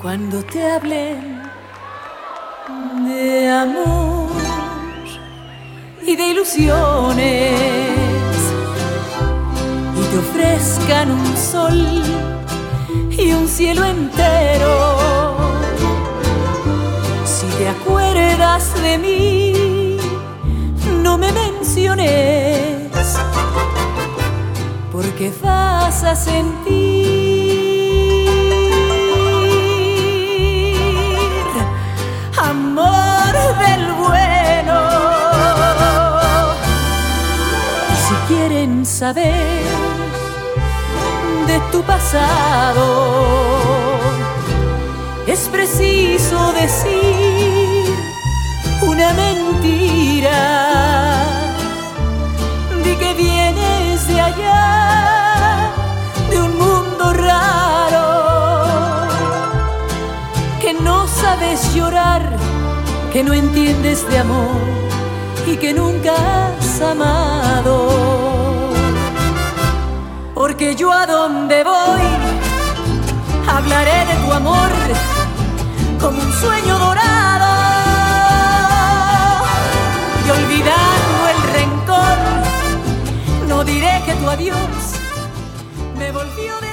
cuando te hablen de amor y de ilusiones y te ofrezcan un sol y un cielo entero. Si te acuerdas de mí, no me menciones, porque vas a sentir amor del bueno. Y si quieren saber de tu pasado, que no sabes llorar, que no entiendes de amor y que nunca has amado. Porque yo a donde voy hablaré de tu amor como un sueño dorado. Y olvidando el rencor no diré que tu adiós me volvió de